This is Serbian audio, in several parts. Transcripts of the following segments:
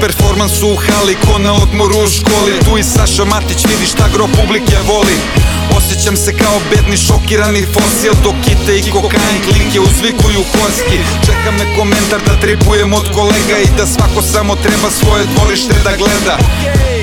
performansu u hali Ko na odmoru u školi. Tu i Saša Matić vidi šta gro publike voli. Osjećam se kao bedni šokirani fosil Dok kite i kokain klinke uzvikuju horski Čeka me komentar da tripujem od kolega I da svako samo treba svoje dvorište da gleda.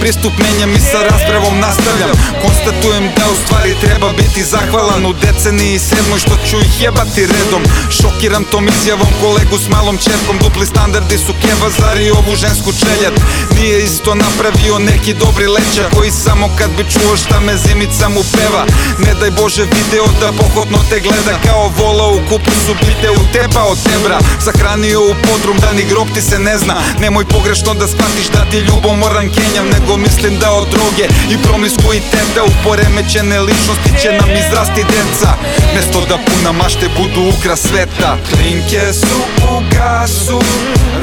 Pristup menjam i sa raspravom nastavljam. Konstatujem da u stvari treba biti zahvalan U deceniji sedmoj što ću ih jebati redom. Šokiram tom izjavom kolegu s malom čerkom Dupli standardi su kebazari ovu žensku čeljat Nije isto napravio neki dobri leća Koji samo kad bi čuo šta me zimica mu peva. Ne daj Bože video da pohotno te gleda Kao vola u kupusu bite u teba od tebra. Sahranio u podrum da ni grob ti se ne zna. Nemoj pogrešno da shvatiš da ti ljubomoran kenjam Nego mislim da od droge i promiskuiteta U poremećene ličnosti će nam izrasti deca. Mesto da puna mašte budu ukra sveta. Klinke su u gasu,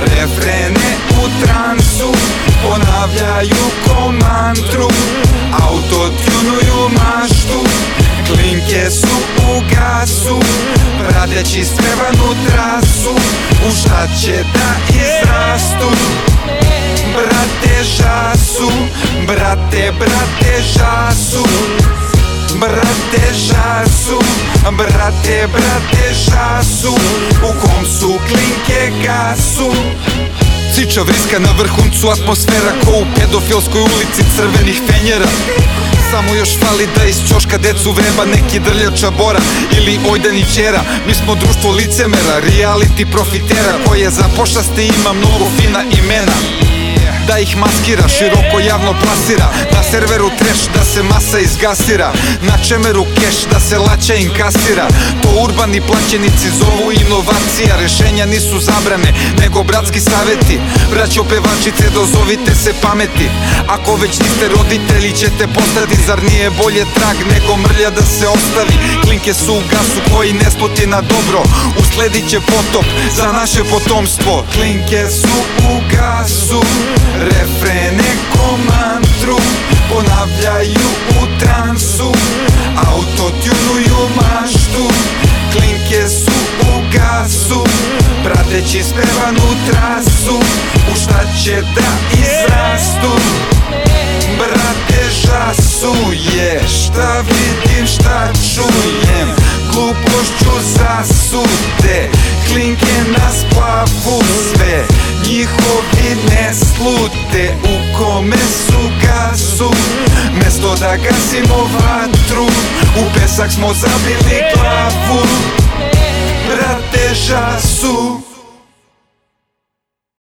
refrene u transu Ponavljaju ko mantru, autotunuju maštu Klinke su u gasu, pradeći strevanu trasu U šta će da izrastu? Brate žasu, brate, brate žasu. Brate žasu, brate, brate žasu U kom su klinke gasu Ciča vriska na vrhuncu atmosfera Ko u pedofilskoj ulici crvenih fenjera. Samo još fali da iz ćoška decu vreba neki drljača bora Ili ojdani čera Mi smo društvo licemera, reality profitera Koje za pošaste ima mnogo fina imena da ih maskira, široko javno plasira Na serveru treš da se masa izgasira Na čemeru keš da se laća inkasira. To urbani plaćenici zovu inovacija Rešenja nisu zabrane, nego bratski saveti Braćo pevačice, dozovite se pameti. Ako već niste roditelji ćete postati Zar nije bolje trag nego mrlja da se ostavi? Klinke su u gasu koji ne sluti na dobro Usledit će potop za naše potomstvo. Klinke su u gasu Refrene ko mantru Ponavljaju u transu. Autotunuju maštu Klinke su u gasu. Prateći spevanu trasu U šta će da izrastu? Brate žasu je Šta vidim šta čujem? Glupošću zasude Klinke nas plavu sve Njihovi ne slute U kome su gasu. Mesto da gasimo vatru U pesak smo zabili glavu. Brate žasu